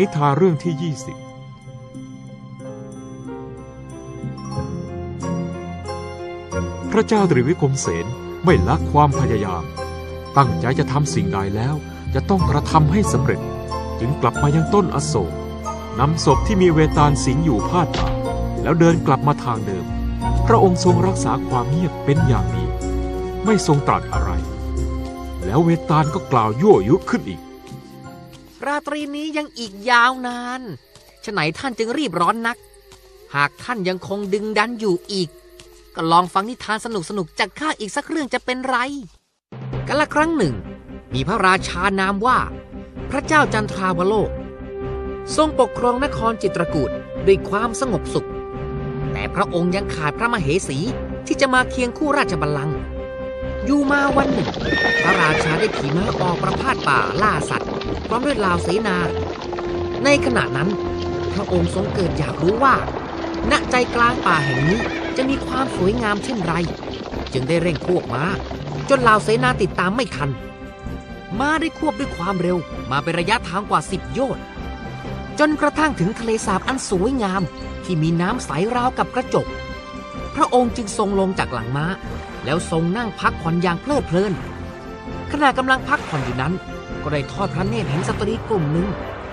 นิทานเรื่องที่ 20 พระเจ้าตรีวิกรมเสนไม่ละความพยายาม ตั้งใจจะทำสิ่งใดแล้ว จะต้องกระทำให้สำเร็จ จึงกลับมายังต้นอโศกนำศพที่มีเวตาลสิงอยู่พาดบ่าแล้วเดินกลับมาทางเดิม พระองค์ทรงรักษาความเงียบเป็นอย่างดี ไม่ทรงตรัสอะไร แล้วเวตาลก็กล่าวยั่วยุขึ้นอีก ราตรีนี้ยังอีกยาวนานฉะไหนท่านจึงรีบร้อนนัก หากท่านยังคงดึงดันอยู่อีก ก็ลองฟังนิทานสนุกสนุกๆจากข้าอีกสักเรื่องจะเป็นไร กันละครั้งหนึ่ง มีพระราชานามว่า พระเจ้าจันทราวโลก ทรงปกครองนครจิตรกูฏด้วยความสงบสุข แต่พระองค์ยังขาดพระมเหสีที่จะมาเคียงคู่ราชบัลลังก์อยู่มาวันหนึ่ง พระราชาได้ขี่ม้าออกประพาสป่าล่าสัตว์ พร้อมด้วยลาวเสนา ในขณะนั้น พระองค์ทรงเกิดอยากรู้ว่า ณใจกลางป่าแห่งนี้จะมีความสวยงามเช่นไร จึงได้เร่งควบม้า จนลาวเสนาติดตามไม่ทัน ม้าได้ควบด้วยความเร็วมาเป็นระยะทางกว่าสิบโยชน์จนกระทั่งถึงทะเลสาบอันสวยงามที่มีน้ำใสราวกับกระจก พระองค์จึงทรงลงจากหลังม้า แล้วทรงนั่งพักผ่อนอย่างเพลิดเพลินขณะกำลังพักผ่อนอยู่นั้น ก็ได้ทอดพระเนตรเห็นสตรีกลุ่มหนึ่ง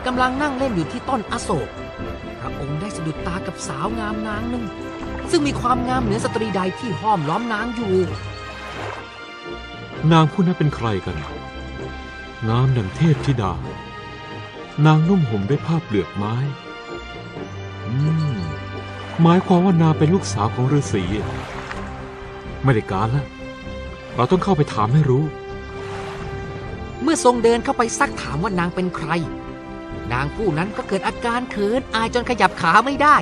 กำลังนั่งเล่นอยู่ที่ต้นอโศก พระองค์ได้สะดุดตากับสาวงามนางหนึ่ง ซึ่งมีความงามเหนือสตรีใดที่ห้อมล้อมนางอยู่ นางผู้นั้นเป็นใครกัน งามดังเทพธิดา นางนุ่มห่มด้วยผ้าเปลือกไม้ อืม หมายความว่านางเป็นลูกสาวของฤาษี ไม่ได้การแล้วเราต้องเข้าไปถามให้รู้ เมื่อทรงเดินเข้าไปซักถามว่านางเป็นใคร นางผู้นั้นก็เกิดอาการเขินอายจนขยับขาไม่ได้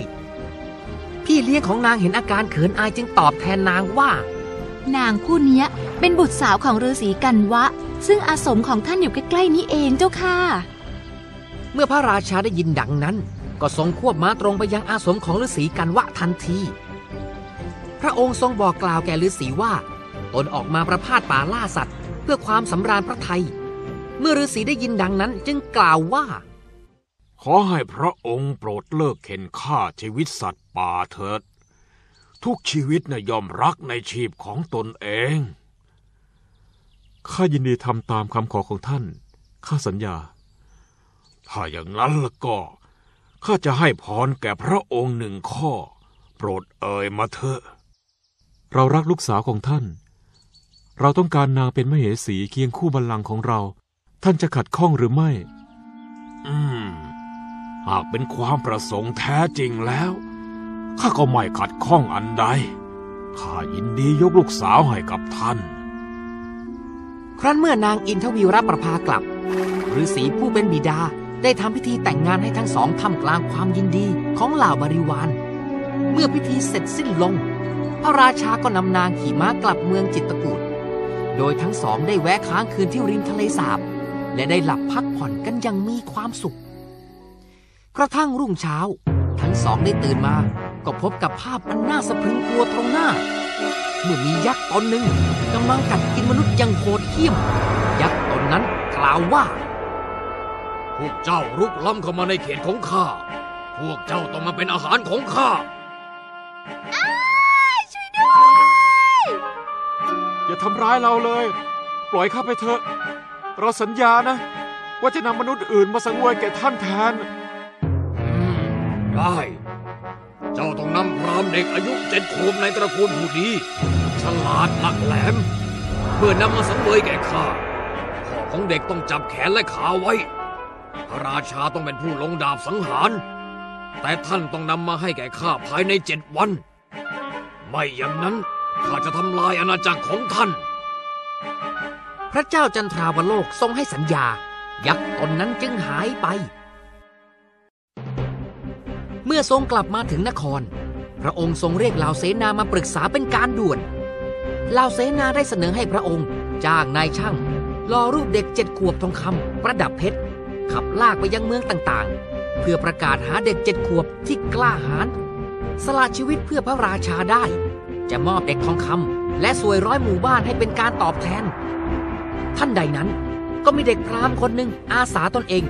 พี่เลี้ยงของนางเห็นอาการเขินอายจึงตอบแทนนางว่า นางผู้เนี้ยเป็นบุตรสาวของฤาษีกันวะ ซึ่งอาสมของท่านอยู่ใกล้ๆนี้เองเจ้าค่ะ เมื่อพระราชาได้ยินดังนั้น ก็ทรงควบม้าตรงไปยังอาสมของฤาษีกันวะทันที พระองค์ทรงบอกกล่าวแก่ฤาษีว่าตนออกมาประพาสป่าล่าสัตว์ เพื่อความสำราญพระทัย เมื่อฤาษีได้ยินดังนั้นจึงกล่าวว่า ขอให้พระองค์โปรดเลิกเข็นฆ่าชีวิตสัตว์ป่าเถิด ทุกชีวิตน่ะยอมรักในชีพของตนเอง ข้ายินดีทำตามคำขอของท่าน ข้าสัญญา ถ้าอย่างนั้นแล้วก็ ข้าจะให้พรแก่พระองค์หนึ่งข้อ โปรดเอ่ยมาเถอะ เรารักลูกสาวของท่านเราต้องการนางเป็นมเหสีเคียงคู่บัลลังก์ของเรา ท่านจะขัดข้องหรือไม่ อืม หากเป็นความประสงค์แท้จริงแล้ว ข้าก็ไม่ขัดข้องอันใด ข้ายินดียกลูกสาวให้กับท่าน ครั้นเมื่อนางอินทวีรับประภากลับฤาษีผู้เป็นบิดาได้ทำพิธีแต่งงานให้ทั้งสองท่ามกลางความยินดีของเหล่าบริวาร เมื่อพิธีเสร็จสิ้นลง พระราชาก็นำนางขี่ม้ากลับเมืองจิตรกูฏโดยทั้งสองได้แวะค้างคืนที่ริมทะเลสาบ และได้หลับพักผ่อนกันอยังมีความสุข กระทั่งรุ่งเช้า ทั้งสองได้ตื่นมา ก็พบกับภาพอันน่าสะพรึงกลัวตรงหน้า เมื่อมียักษ์ตนหนึ่งกำลังกัดกินมนุษย์อย่างโหดเหี้ยม ยักษ์ตนนั้นกล่าวว่าพวกเจ้ารุกล้ำเข้ามาในเขตของข้า พวกเจ้าต้องมาเป็นอาหารของข้าอย่าทำร้ายเราเลย ปล่อยข้าไปเถอะ เราสัญญานะ ว่าจะนำมนุษย์อื่นมาสังเวยแก่ท่านแทน อืม ได้ เจ้าต้องนำพรามเด็กอายุเจ็ดขวบในตระกูลผู้ดีฉลาดหลักแหลม เมื่อนำมาสังเวยแก่ข้าพ่อของเด็กต้องจับแขนและขาไว้ พระราชาต้องเป็นผู้ลงดาบสังหาร แต่ท่านต้องนำมาให้แก่ข้าภายในเจ็ดวัน ไม่อย่างนั้นข้าจะทำลายอาณาจักรของท่าน พระเจ้าจันทราวโลกทรงให้สัญญา ยักษ์ตนนั้นจึงหายไป เมื่อทรงกลับมาถึงนคร พระองค์ทรงเรียกเหล่าเสนามาปรึกษาเป็นการด่วนเหล่าเสนาได้เสนอให้พระองค์ จ้างนายช่างรอรูปเด็กเจ็ดขวบทองคำประดับเพชร ขับลากไปยังเมืองต่างๆ เพื่อประกาศหาเด็กเจ็ดขวบที่กล้าหาญสละชีวิตเพื่อพระราชาได้ จะมอบเด็กทองคำและสวยร้อยหมู่บ้านให้เป็นการตอบแทน ท่านใดนั้นก็มีเด็กพราหมณ์คนหนึ่งอาสาตนเอง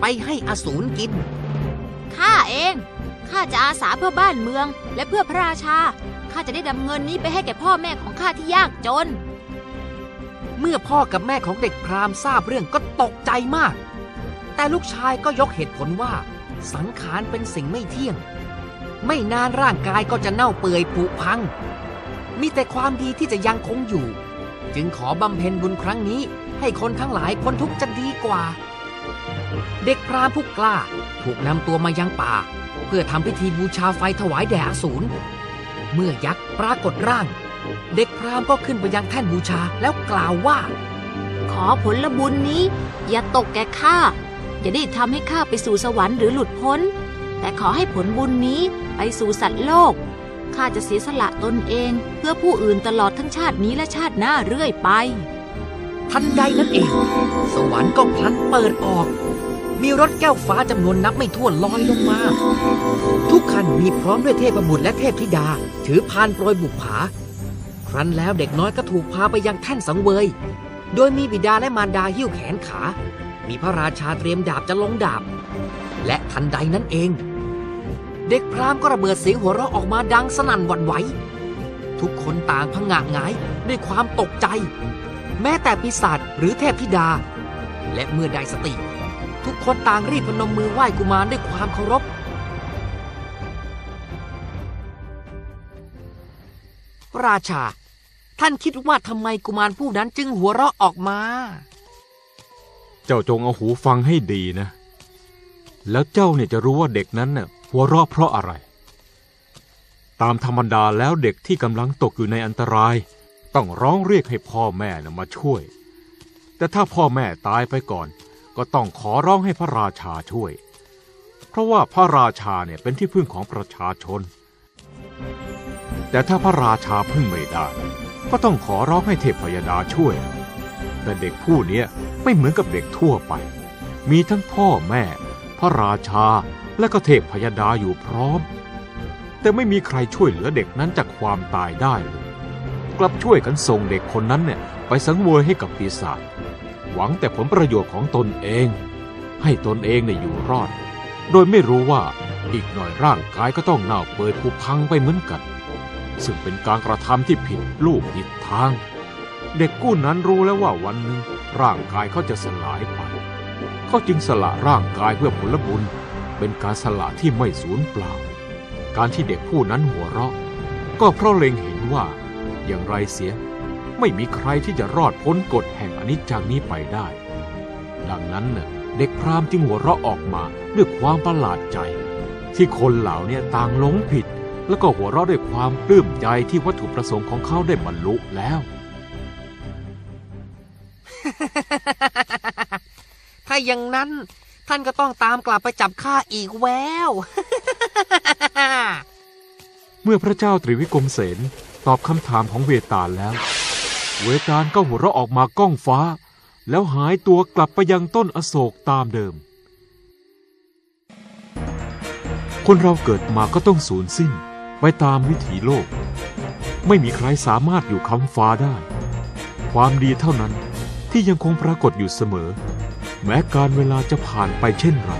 ไปให้อสูรกิน ข้าเอง ข้าจะอาสาเพื่อบ้านเมือง และเพื่อพระราชา ข้าจะได้นำเงินนี้ไปให้แก่พ่อแม่ของข้าที่ยากจน เมื่อพ่อกับแม่ของเด็กพราหมณ์ทราบเรื่องก็ตกใจมาก แต่ลูกชายก็ยกเหตุผลว่า สังขารเป็นสิ่งไม่เที่ยง ไม่นานร่างกายก็จะเน่าเปื่อยผุพัง มีแต่ความดีที่จะยังคงอยู่ จึงขอบำเพ็ญบุญครั้งนี้ ให้คนทั้งหลายพ้นทุกข์จะดีกว่า เด็กพรามผู้กล้าถูกนำตัวมายังป่า เพื่อทำพิธีบูชาไฟถวายแด่อสูรเมื่อยักษ์ปรากฏร่าง เด็กพรามก็ขึ้นไปยังแท่นบูชาแล้วกล่าวว่า ขอผลบุญนี้ อย่าตกแก่ข้าอย่าได้ทำให้ข้าไปสู่สวรรค์หรือหลุดพ้น แต่ขอให้ผลบุญนี้ไปสู่สัตว์โลก ข้าจะเสียสละตนเอง เพื่อผู้อื่นตลอดทั้งชาตินี้และชาติหน้าเรื่อยไป ทันใดนั้นเอง สวรรค์ก็พลันเปิดออก มีรถแก้วฟ้าจำนวนนับไม่ถ้วนลอยลงมา ทุกคันมีพร้อมด้วยเทพบุตรและเทพธิดา ถือพานโปรยบุปผา ครั้นแล้วเด็กน้อยก็ถูกพาไปยังแท่นสังเวย โดยมีบิดาและมารดาหิ้วแขนขา มีพระราชาเตรียมดาบจะลงดาบ และทันใดนั้นเอง เด็กพรามก็ระเบิดเสียงหัวเราะออกมาดังสนั่นหวั่นไหว ทุกคนต่างพังะหงายด้วยความตกใจ แม้แต่ปีศาจหรือเทพธิดา และเมื่อได้สติ ทุกคนต่างรีบพนมมือไหว้กุมารด้วยความเคารพ ราชา ท่านคิดว่าทำไมกุมารผู้นั้นจึงหัวเราะออกมา เจ้าจงเอาหูฟังให้ดีนะ แล้วเจ้าเนี่ยจะรู้ว่าเด็กนั้นเน่ะ หัวเราะเพราะอะไร ตามธรรมดาแล้วเด็กที่กำลังตกอยู่ในอันตราย ต้องร้องเรียกให้พ่อแม่นะมาช่วย แต่ถ้าพ่อแม่ตายไปก่อน ก็ต้องขอร้องให้พระราชาช่วย เพราะว่าพระราชาเนี่ยเป็นที่พึ่งของประชาชน แต่ถ้าพระราชาพึ่งไม่ได้ ก็ต้องขอร้องให้เทพยดาช่วย แต่เด็กผู้นี้ไม่เหมือนกับเด็กทั่วไป มีทั้งพ่อแม่ พระราชา และก็เทพพยดาอยู่พร้อม แต่ไม่มีใครช่วยเหลือเด็กนั้นจากความตายได้เลยกลับช่วยกันส่งเด็กคนนั้นเนี่ยไปสังเวยให้กับปีศาจหวังแต่ผลประโยชน์ของตนเอง ให้ตนเองเนี่ยอยู่รอด โดยไม่รู้ว่าอีกหน่อยร่างกายก็ต้องเน่าเปื่อยผุพังไปเหมือนกัน ซึ่งเป็นการกระทำที่ผิดลูกผิดทาง เด็กกู้นั้นรู้แล้วว่าวันหนึ่งร่างกายเขาจะสลายไปเขาจึงสละร่างกายเพื่อผลบุญ เป็นการสละที่ไม่สูญเปล่า การที่เด็กผู้นั้นหัวเราะ ก็เพราะเล็งเห็นว่า อย่างไรเสีย ไม่มีใครที่จะรอดพ้นกฎแห่งอนิจจังนี้ไปได้ ดังนั้นน่ะเด็กพรามจึงหัวเราะออกมาด้วยความประหลาดใจ ที่คนเหล่านี้ตต่างหลงผิด แล้วก็หัวเราะด้วยความปลื้มใจที่วัตถุประสงค์ของเขาได้บรรลุแล้วถ้าอย่างนั้น ท่านก็ต้องตามกลับไปจับข้าอีกแวว เมื่อพระเจ้าตรีวิกรมเสนตอบคำถามของเวตาลแล้ว เวตาลก็หัวเราะออกมาก้องฟ้า แล้วหายตัวกลับไปยังต้นอโศกตามเดิม คนเราเกิดมาก็ต้องสูญสิ้นไปตามวิถีโลก ไม่มีใครสามารถอยู่คำฟ้าได้ ความดีเท่านั้นที่ยังคงปรากฏอยู่เสมอ แม้การเวลาจะผ่านไปเช่นไร